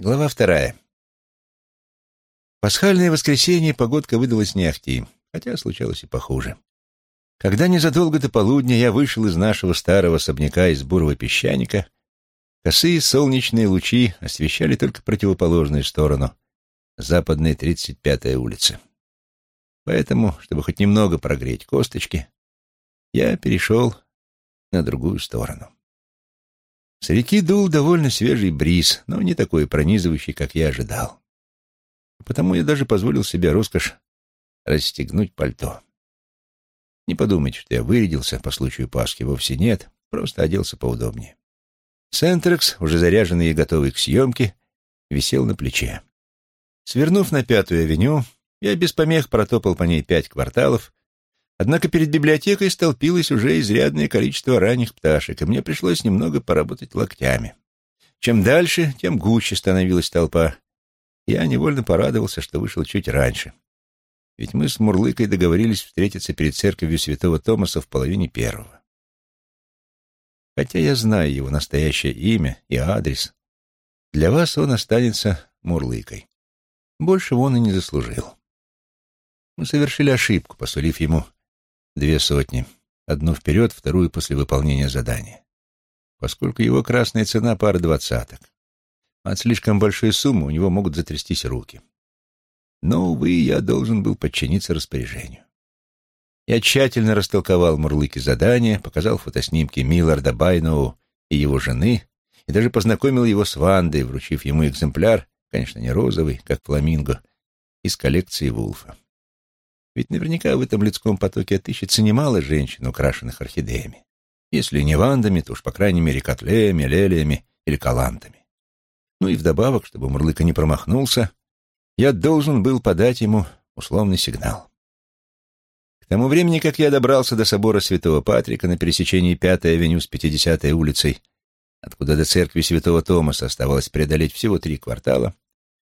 Глава вторая. Пасхальное воскресенье погодка выдалась не ахти, хотя случалось и похуже. Когда незадолго до полудня я вышел из нашего старого особняка из бурого песчаника, косые солнечные лучи освещали только противоположную сторону, западной 35-я улица. Поэтому, чтобы хоть немного прогреть косточки, я перешел на другую сторону. С реки дул довольно свежий бриз, но не такой пронизывающий, как я ожидал. Потому я даже позволил себе роскошь расстегнуть пальто. Не подумайте, что я вырядился по случаю Пасхи, вовсе нет, просто оделся поудобнее. Сентрекс, уже заряженный и готовый к съемке, висел на плече. Свернув на Пятую авеню, я без помех протопал по ней пять кварталов Однако перед библиотекой столпилось уже изрядное количество ранних пташек, и мне пришлось немного поработать локтями. Чем дальше, тем гуще становилась толпа. Я невольно порадовался, что вышел чуть раньше. Ведь мы с Мурлыкой договорились встретиться перед церковью святого Томаса в половине первого. Хотя я знаю его настоящее имя и адрес, для вас он останется Мурлыкой. Больше он и не заслужил. Мы совершили ошибку, посулив ему Две сотни. Одну вперед, вторую после выполнения задания. Поскольку его красная цена пара двадцаток. От слишком большой суммы у него могут затрястись руки. Но, увы, я должен был подчиниться распоряжению. Я тщательно растолковал Мурлыке задание, показал фотоснимки Милларда Байноу и его жены, и даже познакомил его с Вандой, вручив ему экземпляр, конечно, не розовый, как фламинго, из коллекции Вулфа. Ведь наверняка в этом людском потоке отыщется немало женщин, украшенных орхидеями. Если не вандами, то уж, по крайней мере, котлеями, лелиями или калантами. Ну и вдобавок, чтобы Мурлыка не промахнулся, я должен был подать ему условный сигнал. К тому времени, как я добрался до собора Святого Патрика на пересечении 5-й авеню с 50-й улицей, откуда до церкви Святого Томаса оставалось преодолеть всего три квартала,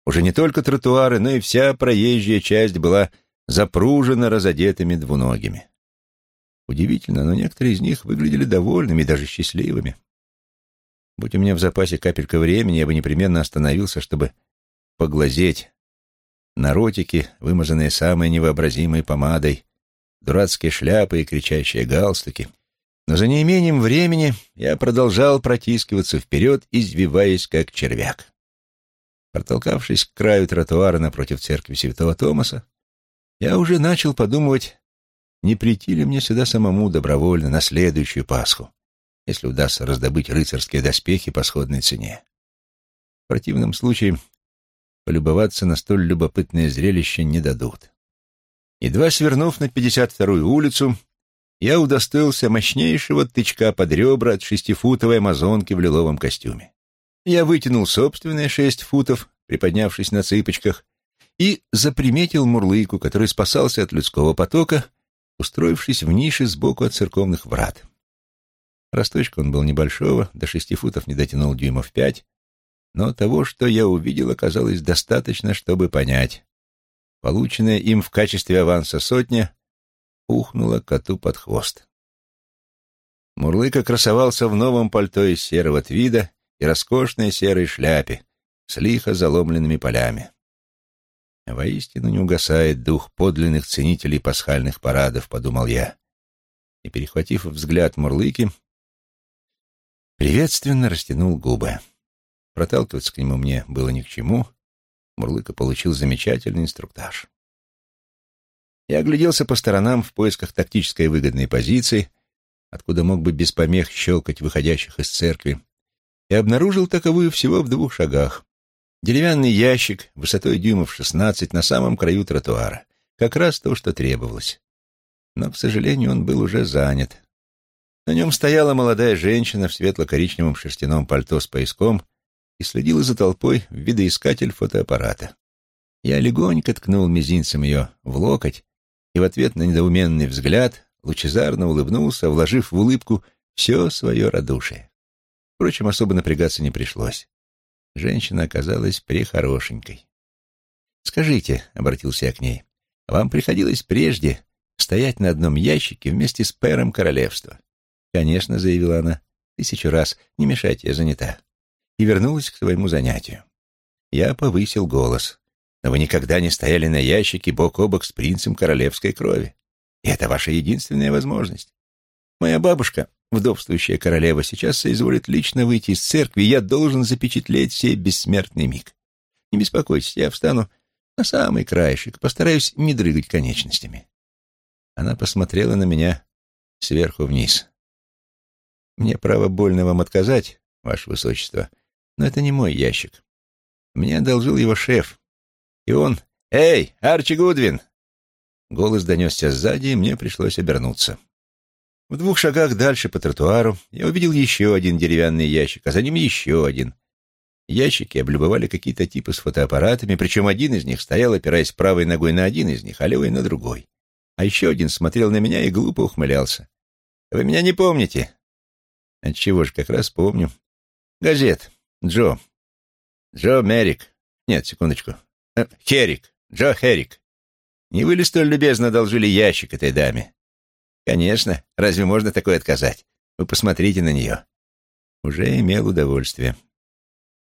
уже не только тротуары, но и вся проезжая часть была запружена разодетыми двуногими. Удивительно, но некоторые из них выглядели довольными, даже счастливыми. Будь у меня в запасе капелька времени, я бы непременно остановился, чтобы поглазеть на ротики, вымазанные самой невообразимой помадой, дурацкие шляпы и кричащие галстуки. Но за неимением времени я продолжал протискиваться вперед, извиваясь как червяк. Протолкавшись к краю тротуара напротив церкви Святого Томаса, я уже начал подумывать, не прийти ли мне сюда самому добровольно на следующую Пасху, если удастся раздобыть рыцарские доспехи по сходной цене. В противном случае полюбоваться на столь любопытное зрелище не дадут. Едва свернув на 52-ю улицу, я удостоился мощнейшего тычка под ребра от шестифутовой амазонки в лиловом костюме. Я вытянул собственные шесть футов, приподнявшись на цыпочках, и заприметил Мурлыку, который спасался от людского потока, устроившись в нише сбоку от церковных врат. Росточка он был небольшого, до шести футов не дотянул дюймов пять, но того, что я увидел, оказалось достаточно, чтобы понять. Полученная им в качестве аванса сотня ухнула коту под хвост. Мурлыка красовался в новом пальто из серого твида и роскошной серой шляпе с лихо заломленными полями. Воистину не угасает дух подлинных ценителей пасхальных парадов, подумал я. И, перехватив взгляд Мурлыки, приветственно растянул губы. Проталкиваться к нему мне было ни к чему. Мурлыка получил замечательный инструктаж. Я огляделся по сторонам в поисках тактической выгодной позиции, откуда мог бы без помех щелкать выходящих из церкви, и обнаружил таковую всего в двух шагах, Деревянный ящик, высотой дюймов шестнадцать, на самом краю тротуара. Как раз то, что требовалось. Но, к сожалению, он был уже занят. На нем стояла молодая женщина в светло-коричневом шерстяном пальто с пояском и следила за толпой в видоискатель фотоаппарата. Я легонько ткнул мизинцем ее в локоть и в ответ на недоуменный взгляд лучезарно улыбнулся, вложив в улыбку все свое радушие. Впрочем, особо напрягаться не пришлось. Женщина оказалась прихорошенькой. «Скажите», — обратился я к ней, — «вам приходилось прежде стоять на одном ящике вместе с пэром королевства?» «Конечно», — заявила она, — «тысячу раз, не мешайте, я занята». И вернулась к своему занятию. Я повысил голос. «Но вы никогда не стояли на ящике бок о бок с принцем королевской крови. И это ваша единственная возможность. Моя бабушка, вдовствующая королева, сейчас соизволит лично выйти из церкви, я должен запечатлеть сей бессмертный миг. Не беспокойтесь, я встану на самый краешек, постараюсь не дрыгать конечностями». Она посмотрела на меня сверху вниз. «Мне право больно вам отказать, ваше высочество, но это не мой ящик. Мне одолжил его шеф. И он... «Эй, Арчи Гудвин!» Голос донесся сзади, и мне пришлось обернуться. В двух шагах дальше по тротуару я увидел еще один деревянный ящик, а за ним еще один. Ящики облюбовали какие-то типы с фотоаппаратами, причем один из них стоял, опираясь правой ногой на один из них, а левой на другой. А еще один смотрел на меня и глупо ухмылялся. «Вы меня не помните?» «Отчего же, как раз помню. Газет. Джо. Джо Мерик. Нет, секундочку. Э, Херик. Джо Херик. Не вы ли столь любезно одолжили ящик этой даме? Конечно. Разве можно такое отказать? Вы посмотрите на нее. Уже имел удовольствие.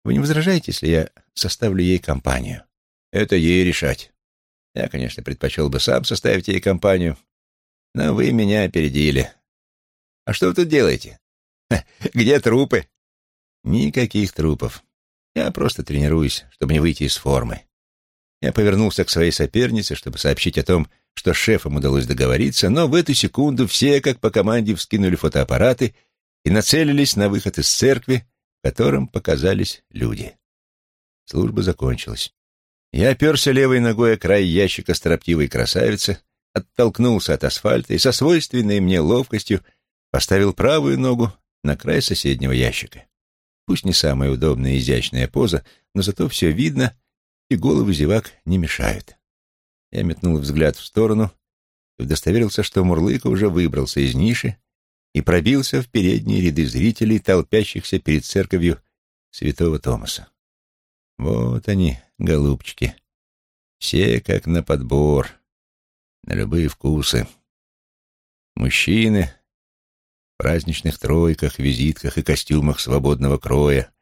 Вы не возражаете, если я составлю ей компанию? Это ей решать. Я, конечно, предпочел бы сам составить ей компанию, но вы меня опередили. А что вы тут делаете? Где трупы? Никаких трупов. Я просто тренируюсь, чтобы не выйти из формы. Я повернулся к своей сопернице, чтобы сообщить о том, что с шефом удалось договориться, но в эту секунду все, как по команде, вскинули фотоаппараты и нацелились на выход из церкви, в котором показались люди. Служба закончилась. Я оперся левой ногой о край ящика строптивой красавицы, оттолкнулся от асфальта и со свойственной мне ловкостью поставил правую ногу на край соседнего ящика. Пусть не самая удобная и изящная поза, но зато все видно, и головы зевак не мешают. Я метнул взгляд в сторону и удостоверился, что Мурлыка уже выбрался из ниши и пробился в передние ряды зрителей, толпящихся перед церковью святого Томаса. Вот они, голубчики, все как на подбор, на любые вкусы. Мужчины, праздничных тройках, визитках и костюмах свободного кроя,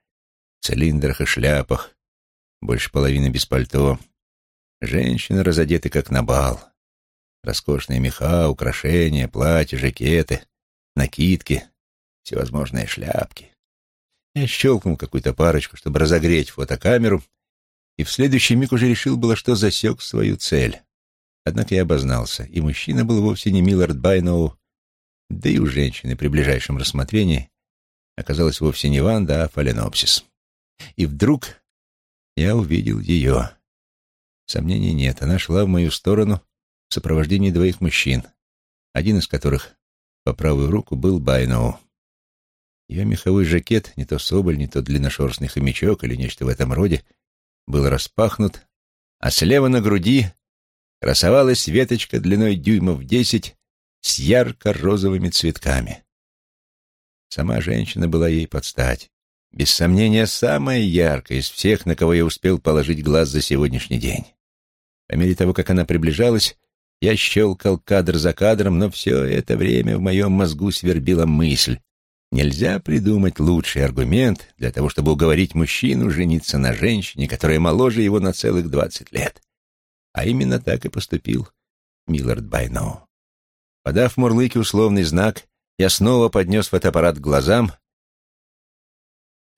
цилиндрах и шляпах, больше половины без пальто. Женщины разодеты как на бал. Роскошные меха, украшения, платья, жакеты, накидки, всевозможные шляпки. Я щелкнул какую-то парочку, чтобы разогреть фотокамеру, и в следующий миг уже решил было, что засек свою цель. Однако я обознался, и мужчина был вовсе не Миллард Байноу, да и у женщины при ближайшем рассмотрении оказалась вовсе не Ванда, а фаленопсис. И вдруг я увидел ее. Сомнений нет, она шла в мою сторону в сопровождении двоих мужчин, один из которых по правую руку был Байноу. Ее меховой жакет, не то соболь, не то длинношерстный хомячок или нечто в этом роде, был распахнут, а слева на груди красовалась веточка длиной дюймов десять с ярко-розовыми цветками. Сама женщина была ей под стать. Без сомнения, самая яркая из всех, на кого я успел положить глаз за сегодняшний день. По мере того, как она приближалась, я щелкал кадр за кадром, но все это время в моем мозгу свербила мысль. Нельзя придумать лучший аргумент для того, чтобы уговорить мужчину жениться на женщине, которая моложе его на целых двадцать лет. А именно так и поступил Миллард Байноу. Подав Мурлыке условный знак, я снова поднес фотоаппарат к глазам,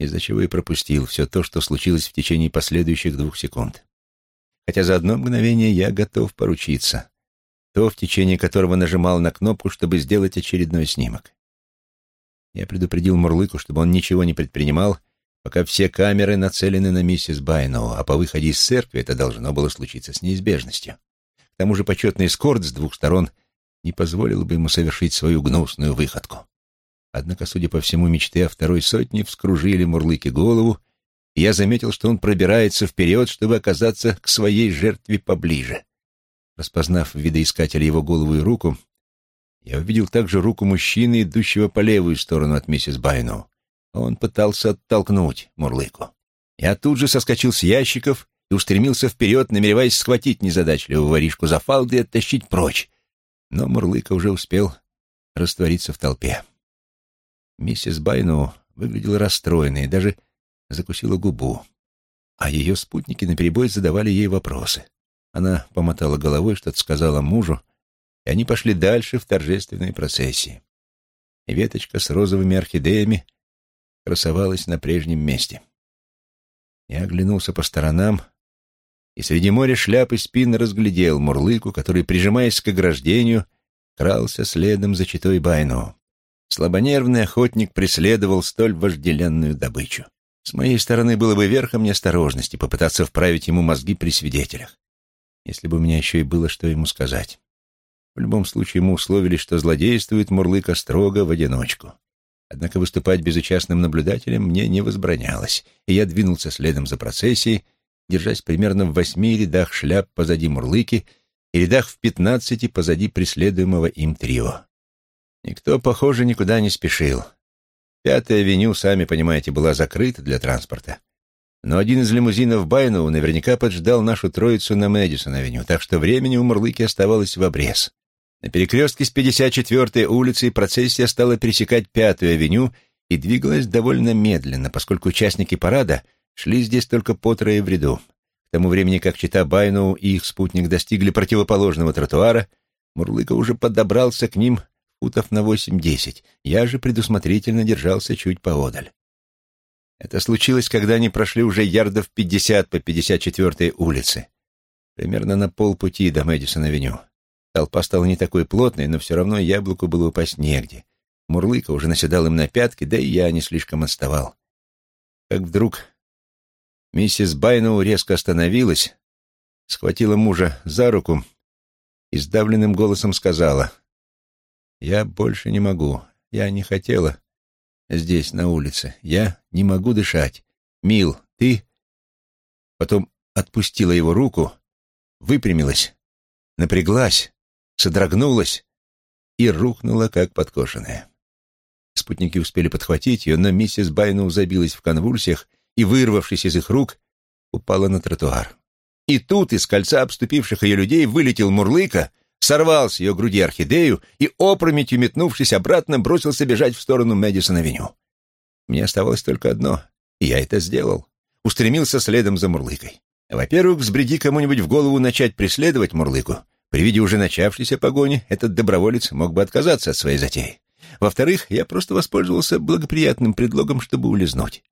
из-за чего и пропустил все то, что случилось в течение последующих двух секунд. Хотя за одно мгновение я готов поручиться. То, в течение которого нажимал на кнопку, чтобы сделать очередной снимок. Я предупредил Мурлыку, чтобы он ничего не предпринимал, пока все камеры нацелены на миссис Байноу, а по выходе из церкви это должно было случиться с неизбежностью. К тому же почетный эскорт с двух сторон — не позволило бы ему совершить свою гнусную выходку. Однако, судя по всему, мечты о второй сотне вскружили Мурлыке голову, я заметил, что он пробирается вперед, чтобы оказаться к своей жертве поближе. Распознав в его голову и руку, я увидел также руку мужчины, идущего по левую сторону от миссис Байну. Он пытался оттолкнуть Мурлыку. Я тут же соскочил с ящиков и устремился вперед, намереваясь схватить незадачливого воришку за фалды и оттащить прочь но Мурлыка уже успел раствориться в толпе. Миссис Байну выглядела расстроенной и даже закусила губу. а ее спутники наперебой задавали ей вопросы. Она помотала головой, что-то сказала мужу, и они пошли дальше в торжественной процессии. И веточка с розовыми орхидеями красовалась на прежнем месте. Я оглянулся по сторонам и среди моря шляп и спин разглядел мурлыку, который, прижимаясь к ограждению, крался следом за читой Байну. Слабонервный охотник преследовал столь вожделенную добычу. С моей стороны было бы верхом неосторожности попытаться вправить ему мозги при свидетелях, если бы у меня еще и было что ему сказать. В любом случае мы условились, что злодействует Мурлыка строго в одиночку. Однако выступать безучастным наблюдателем мне не возбранялось, и я двинулся следом за процессией, держась примерно в восьми рядах шляп позади Мурлыки и рядах в пятнадцати позади преследуемого им трио. Никто, похоже, никуда не спешил. Пятая авеню, сами понимаете, была закрыта для транспорта. Но один из лимузинов Байноу наверняка поджидал нашу троицу на Мэдисон-авеню, так что времени у Мурлыки оставалось в обрез. На перекрестке с 54-й улицей процессия стала пересекать Пятую авеню и двигалась довольно медленно, поскольку участники парада шли здесь только по трое в ряду. К тому времени, как Чита Байноу и их спутник достигли противоположного тротуара, Мурлыка уже подобрался к ним футов на восемь-десять. Я же предусмотрительно держался чуть поодаль. Это случилось, когда они прошли уже ярдов пятьдесят по 54-й улице, примерно на полпути до Мэдисон-авеню. Толпа стала не такой плотной, но все равно яблоку было упасть негде. Мурлыка уже наседал им на пятки, да и я не слишком отставал. Как вдруг миссис Байноу резко остановилась, схватила мужа за руку и сдавленным голосом сказала, «Я больше не могу. Я не хотела здесь, на улице. Я не могу дышать. Мил, ты...» Потом отпустила его руку, выпрямилась, напряглась, содрогнулась и рухнула, как подкошенная. Спутники успели подхватить ее, но миссис Байноу забилась в конвульсиях и, вырвавшись из их рук, упала на тротуар. И тут из кольца обступивших ее людей вылетел Мурлыка, сорвал с ее груди орхидею и, опрометью метнувшись обратно, бросился бежать в сторону Мэдисон-авеню. Мне оставалось только одно, и я это сделал. Устремился следом за Мурлыкой. Во-первых, взбреди кому-нибудь в голову начать преследовать Мурлыку, при виде уже начавшейся погони этот доброволец мог бы отказаться от своей затеи. Во-вторых, я просто воспользовался благоприятным предлогом, чтобы улизнуть.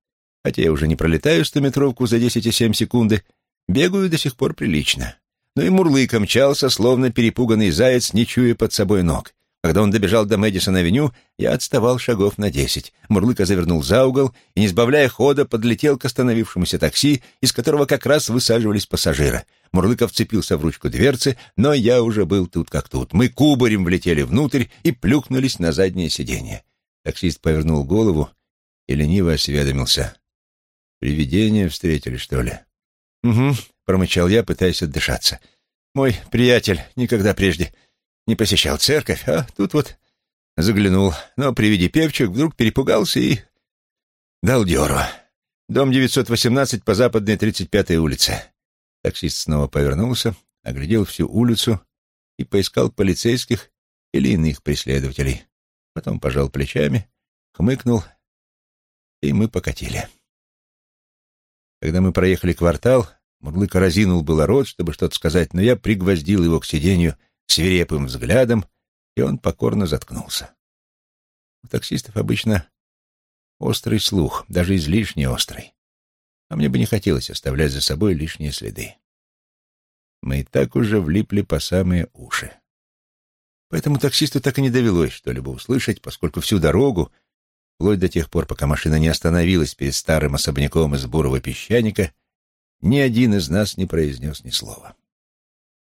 Хотя я уже не пролетаю стометровку за 10,7 секунды, бегаю до сих пор прилично. Но и Мурлыка мчался, словно перепуганный заяц, не чуя под собой ног. Когда он добежал до Мэдисон-авеню, я отставал шагов на десять. Мурлыка завернул за угол и, не сбавляя хода, подлетел к остановившемуся такси, из которого как раз высаживались пассажиры. Мурлыка вцепился в ручку дверцы, но я уже был тут как тут. Мы кубарем влетели внутрь и плюхнулись на заднее сиденье. Таксист повернул голову и лениво осведомился. «Привидение встретили, что ли?» «Угу», — промычал я, пытаясь отдышаться. «Мой приятель никогда прежде не посещал церковь, а тут вот заглянул, но при виде певчих вдруг перепугался и дал дёру. Дом 918 по западной 35-й улице. Таксист снова повернулся, оглядел всю улицу и поискал полицейских или иных преследователей. Потом пожал плечами, хмыкнул, и мы покатили. Когда мы проехали квартал, Мурлыка разинул было рот, чтобы что-то сказать, но я пригвоздил его к сиденью свирепым взглядом, и он покорно заткнулся. У таксистов обычно острый слух, даже излишне острый. А мне бы не хотелось оставлять за собой лишние следы. Мы и так уже влипли по самые уши. Поэтому таксисту так и не довелось что-либо услышать, поскольку всю дорогу, вплоть до тех пор, пока машина не остановилась перед старым особняком из бурого песчаника, ни один из нас не произнес ни слова.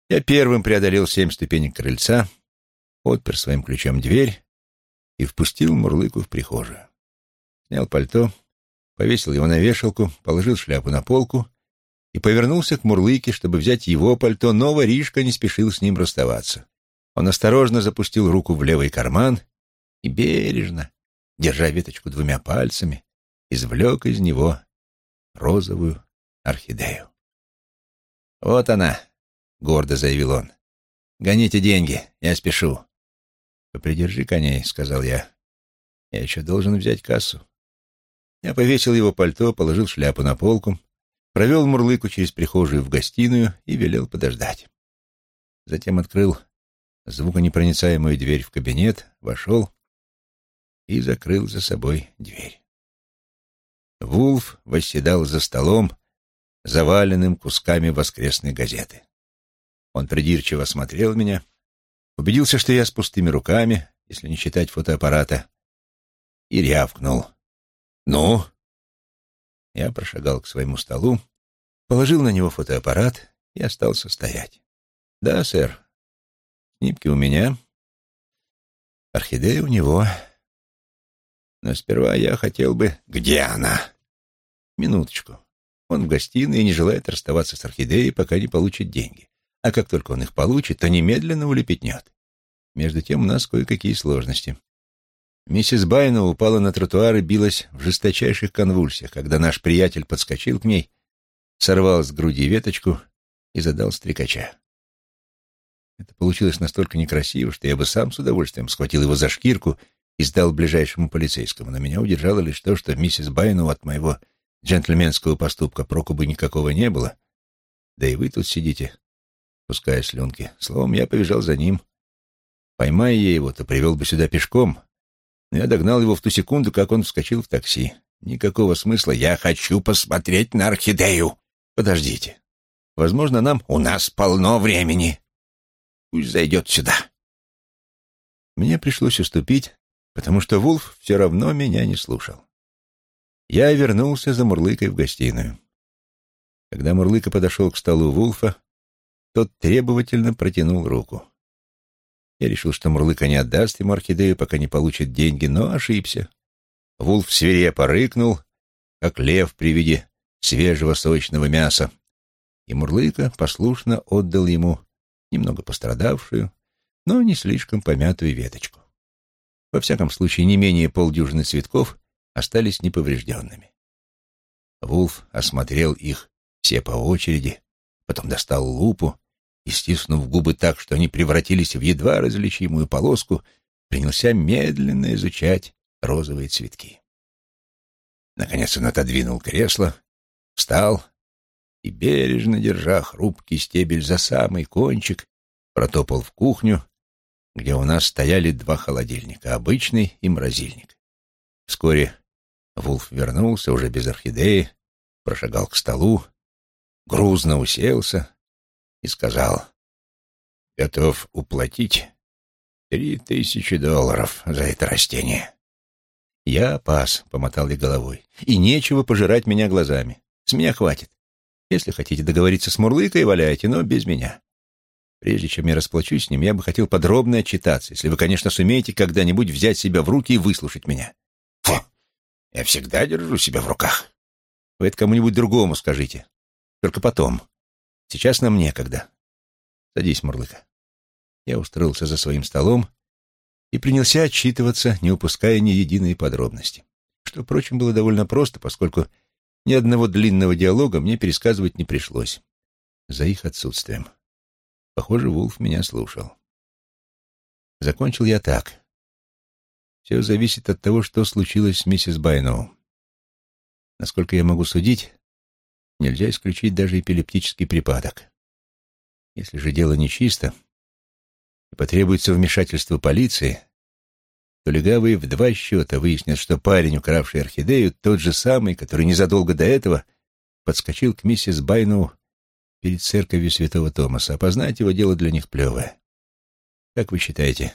Я первым преодолел семь ступенек крыльца, отпер своим ключом дверь и впустил Мурлыку в прихожую. Снял пальто, повесил его на вешалку, положил шляпу на полку и повернулся к Мурлыке, чтобы взять его пальто, но воришка не спешил с ним расставаться. Он осторожно запустил руку в левый карман и бережно, держа веточку двумя пальцами, извлек из него розовую орхидею. «Вот она», гордо заявил он. «Гоните деньги, я спешу». «Попридержи коней», — сказал я. «Я еще должен взять кассу». Я повесил его пальто, положил шляпу на полку провел Мурлыку через прихожую в гостиную и велел подождать. Затем открыл звуконепроницаемую дверь в кабинет, вошел и закрыл за собой дверь. Вулф восседал за столом, заваленным кусками воскресной газеты. Он придирчиво смотрел меня, убедился, что я с пустыми руками, если не считать фотоаппарата, и рявкнул. «Ну?» Я прошагал к своему столу, положил на него фотоаппарат и остался стоять. «Да, сэр. Снимки у меня. Орхидея у него. Но сперва я хотел бы... Где она? Минуточку. Он в гостиной и не желает расставаться с орхидеей, пока не получит деньги. А как только он их получит, то немедленно улепетнет. Между тем у нас кое-какие сложности. Миссис Байна упала на тротуар и билась в жесточайших конвульсиях, когда наш приятель подскочил к ней, сорвал с груди веточку и задал стрекача. Это получилось настолько некрасиво, что я бы сам с удовольствием схватил его за шкирку и сдал ближайшему полицейскому, но меня удержало лишь то, что миссис Байну от моего джентльменского поступка проку бы никакого не было. Да и вы тут сидите, пуская слюнки. Словом, я побежал за ним. Поймая я его, то привел бы сюда пешком, но я догнал его в ту секунду, как он вскочил в такси. Никакого смысла. Я хочу посмотреть на орхидею. Подождите. Возможно, нам... У нас полно времени. Пусть зайдет сюда. Мне пришлось уступить, потому что Вулф все равно меня не слушал. Я вернулся за Мурлыкой в гостиную. Когда Мурлыка подошел к столу Вулфа, тот требовательно протянул руку. Я решил, что Мурлыка не отдаст ему орхидею, пока не получит деньги, но ошибся. Вулф свирепо рыкнул, как лев при виде свежего сочного мяса, и Мурлыка послушно отдал ему немного пострадавшую, но не слишком помятую веточку. Во всяком случае, не менее полдюжины цветков остались неповрежденными. Вулф осмотрел их все по очереди, потом достал лупу и, стиснув губы так, что они превратились в едва различимую полоску, принялся медленно изучать розовые цветки. Наконец он отодвинул кресло, встал и, бережно держа хрупкий стебель за самый кончик, протопал в кухню, где у нас стояли два холодильника, обычный и морозильник. Вскоре Вулф вернулся, уже без орхидеи, прошагал к столу, грузно уселся и сказал, «Готов уплатить три тысячи долларов за это растение». «Я пас», — помотал я головой, — «и нечего пожирать меня глазами. С меня хватит. Если хотите договориться с Мурлыкой, валяйте, но без меня. Прежде чем я расплачусь с ним, я бы хотел подробно отчитаться, если вы, конечно, сумеете когда-нибудь взять себя в руки и выслушать меня. Фу! Я всегда держу себя в руках. Вы это кому-нибудь другому скажите. Только потом. Сейчас нам некогда. Садись, Мурлыка. Я устроился за своим столом и принялся отчитываться, не упуская ни единой подробности. Что, впрочем, было довольно просто, поскольку ни одного длинного диалога мне пересказывать не пришлось. За их отсутствием. Похоже, Вулф меня слушал. Закончил я так. Все зависит от того, что случилось с миссис Байноу. Насколько я могу судить, нельзя исключить даже эпилептический припадок. Если же дело нечисто и потребуется вмешательство полиции, то легавые в два счета выяснят, что парень, укравший орхидею, тот же самый, который незадолго до этого подскочил к миссис Байну перед церковью святого Томаса. Опознать его дело для них плевое. Как вы считаете,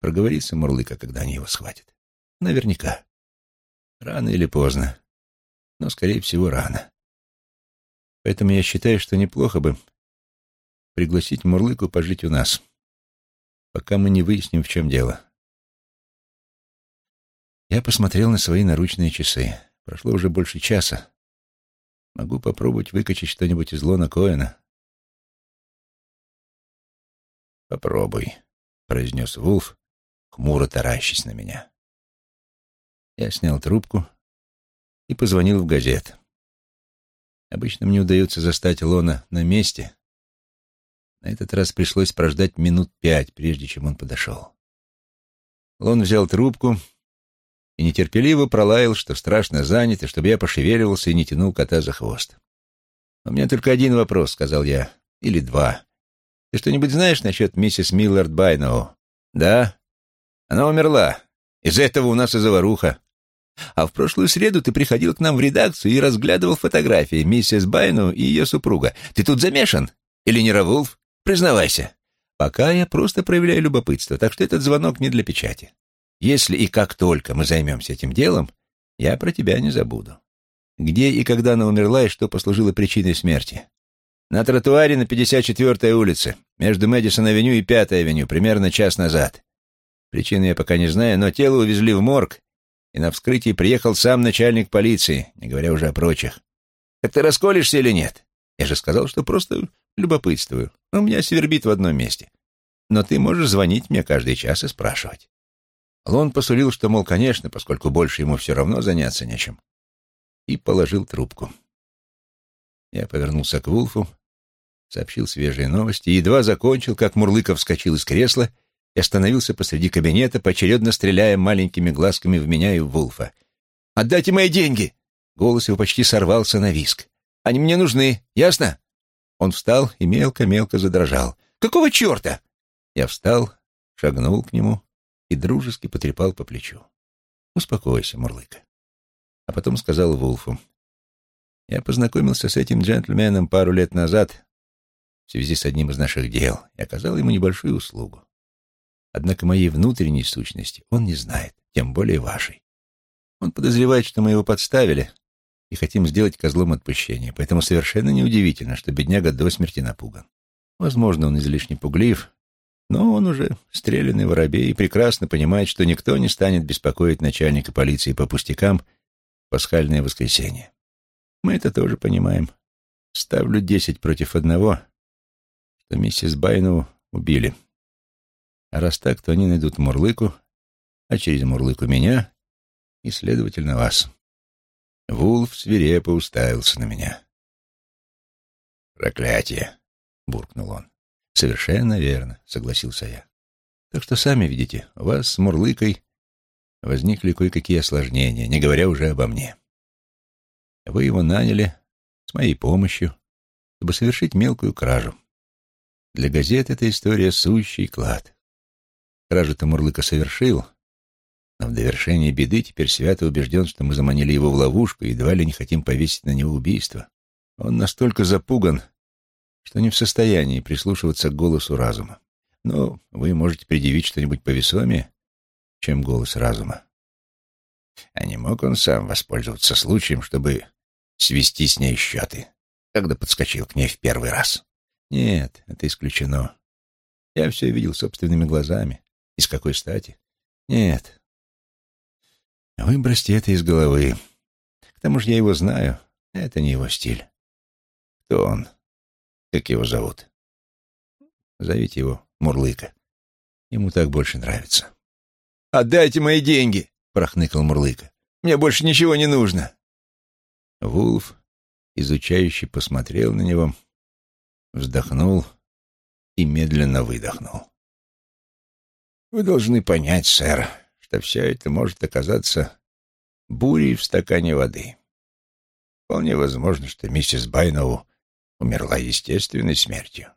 проговорится Мурлыка, когда они его схватят? Наверняка. Рано или поздно. Но, скорее всего, рано. Поэтому я считаю, что неплохо бы пригласить Мурлыку пожить у нас, пока мы не выясним, в чем дело. Я посмотрел на свои наручные часы. Прошло уже больше часа. Могу попробовать выкачать что-нибудь из Лона Коэна. «Попробуй», — произнес Вулф, хмуро таращись на меня. Я снял трубку и позвонил в газет. Обычно мне удается застать Лона на месте. На этот раз пришлось прождать минут пять, прежде чем он подошел. Лон взял трубку и нетерпеливо пролаял, что страшно занят, и чтобы я пошевеливался и не тянул кота за хвост. «У меня только один вопрос», — сказал я. «Или два. Ты что-нибудь знаешь насчет миссис Миллард Байноу?» «Да. Она умерла. Из-за этого у нас и заваруха. А в прошлую среду ты приходил к нам в редакцию и разглядывал фотографии миссис Байну и ее супруга. Ты тут замешан? Или не Равулф? Признавайся. Пока я просто проявляю любопытство, так что этот звонок не для печати. Если и как только мы займемся этим делом, я про тебя не забуду. Где и когда она умерла, и что послужило причиной смерти? На тротуаре на 54-й улице, между Мэдисон-авеню и 5-й авеню, примерно час назад. Причины я пока не знаю, но тело увезли в морг, и на вскрытии приехал сам начальник полиции, не говоря уже о прочих. Так ты расколешься или нет? Я же сказал, что просто любопытствую. У меня свербит в одном месте. Но ты можешь звонить мне каждый час и спрашивать. Лон посулил, что, мол, конечно, поскольку больше ему все равно заняться нечем, и положил трубку. Я повернулся к Вулфу, сообщил свежие новости и едва закончил, как Мурлыков вскочил из кресла и остановился посреди кабинета, поочередно стреляя маленькими глазками в меня и в Вулфа. «Отдайте мои деньги!» Голос его почти сорвался на виск. «Они мне нужны, ясно?» Он встал и мелко-мелко задрожал. «Какого черта?» Я встал, шагнул к нему и дружески потрепал по плечу. «Успокойся, Мурлыка». А потом сказал Вулфу. «Я познакомился с этим джентльменом пару лет назад в связи с одним из наших дел и оказал ему небольшую услугу. Однако моей внутренней сущности он не знает, тем более вашей. Он подозревает, что мы его подставили и хотим сделать козлом отпущения, поэтому совершенно неудивительно, что бедняга до смерти напуган. Возможно, он излишне пуглив, но он уже стрелянный воробей и прекрасно понимает, что никто не станет беспокоить начальника полиции по пустякам в пасхальное воскресенье. Мы это тоже понимаем. Ставлю десять против одного, что миссис Байну убили. А раз так, то они найдут Мурлыку, а через Мурлыку меня и, следовательно, вас. Вулф свирепо уставился на меня. «Проклятие!» — буркнул он. «Совершенно верно», — согласился я. «Так что сами видите, у вас с Мурлыкой возникли кое-какие осложнения, не говоря уже обо мне. Вы его наняли с моей помощью, чтобы совершить мелкую кражу. Для газет эта история сущий клад. Кражу-то Мурлыка совершил, но в довершение беды теперь свято убежден, что мы заманили его в ловушку и едва ли не хотим повесить на него убийство. Он настолько запуган, что не в состоянии прислушиваться к голосу разума. Но вы можете предъявить что-нибудь повесомее, чем голос разума. А не мог он сам воспользоваться случаем, чтобы свести с ней счеты, когда подскочил к ней в первый раз? Нет, это исключено. Я все видел собственными глазами. И с какой стати? Нет. Выбросьте это из головы. К тому же я его знаю. Это не его стиль. Кто он? Как его зовут? Зовите его Мурлыка. Ему так больше нравится. «Отдайте мои деньги!» — прохныкал Мурлыка. «Мне больше ничего не нужно!» Вулф, изучающий, посмотрел на него, вздохнул и медленно выдохнул. Вы должны понять, сэр, что все это может оказаться бурей в стакане воды. Вполне возможно, что миссис Байноу умерла естественной смертью.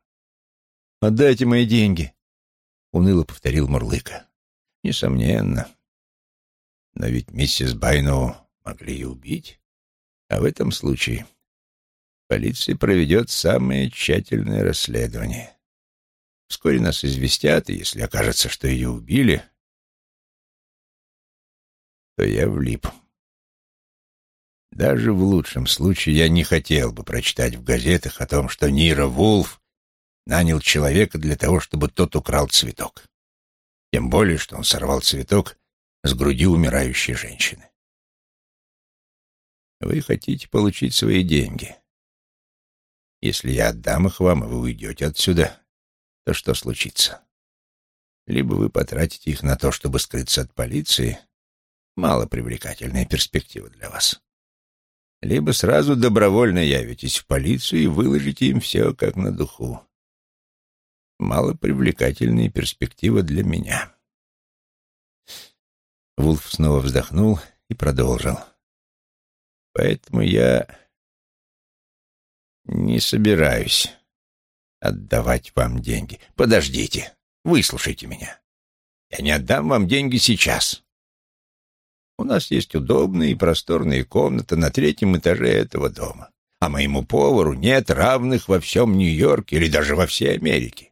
«Отдайте мои деньги», — уныло повторил Мурлыка. «Несомненно. Но ведь миссис Байноу могли и убить, а в этом случае полиция проведет самое тщательное расследование. Вскоре нас известят, и если окажется, что ее убили, то я влип. Даже в лучшем случае я не хотел бы прочитать в газетах о том, что Нира Вулф нанял человека для того, чтобы тот украл цветок. Тем более, что он сорвал цветок с груди умирающей женщины. Вы хотите получить свои деньги. Если я отдам их вам, и вы уйдете отсюда, то что случится? Либо вы потратите их на то, чтобы скрыться от полиции, мало привлекательная перспектива для вас. Либо сразу добровольно явитесь в полицию и выложите им все как на духу. Мало привлекательная перспектива для меня. Вулф снова вздохнул и продолжил. Поэтому я Не собираюсь отдавать вам деньги. Подождите, выслушайте меня. Я не отдам вам деньги сейчас. У нас есть удобная и просторная комната на третьем этаже этого дома. А моему повару нет равных во всем Нью-Йорке или даже во всей Америке.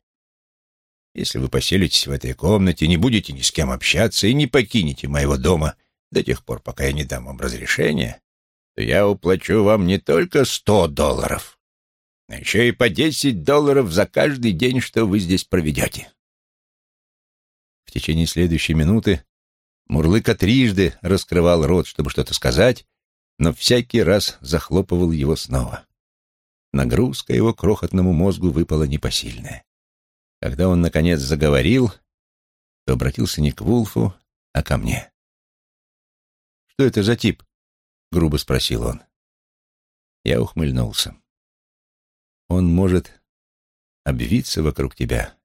Если вы поселитесь в этой комнате, не будете ни с кем общаться и не покинете моего дома до тех пор, пока я не дам вам разрешения, то я уплачу вам не только сто долларов, еще и по десять долларов за каждый день, что вы здесь проведете. В течение следующей минуты Мурлыка трижды раскрывал рот, чтобы что-то сказать, но всякий раз захлопывал его снова. Нагрузка его крохотному мозгу выпала непосильная. Когда он, наконец, заговорил, то обратился не к Вулфу, а ко мне. «Что это за тип?» — грубо спросил он. Я ухмыльнулся. «Он может обвиться вокруг тебя,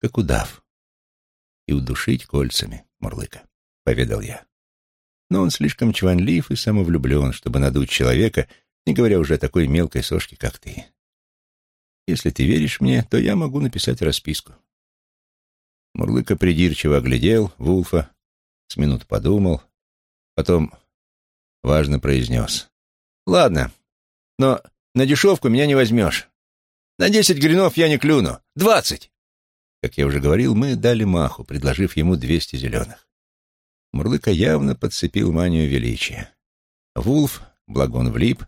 как удав, и удушить кольцами, Мурлыка», — поведал я. «Но он слишком чванлив и самовлюблен, чтобы надуть человека, не говоря уже о такой мелкой сошке, как ты. Если ты веришь мне, то я могу написать расписку». Мурлыка придирчиво оглядел Вулфа, с минут подумал, потом важно произнес. «Ладно, но на дешевку меня не возьмешь. На десять гринов я не клюну. Двадцать!» Как я уже говорил, мы дали маху, предложив ему двести зеленых. Мурлыка явно подцепил манию величия. Вулф, благо он влип,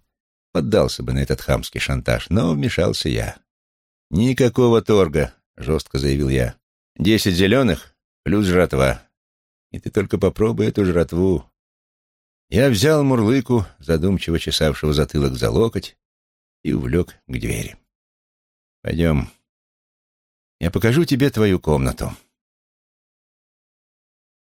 поддался бы на этот хамский шантаж, но вмешался я. «Никакого торга», — жестко заявил я. «Десять зеленых плюс жратва. И ты только попробуй эту жратву. Я взял Мурлыку, задумчиво чесавшего затылок за локоть, и увлек к двери. «Пойдем. Я покажу тебе твою комнату».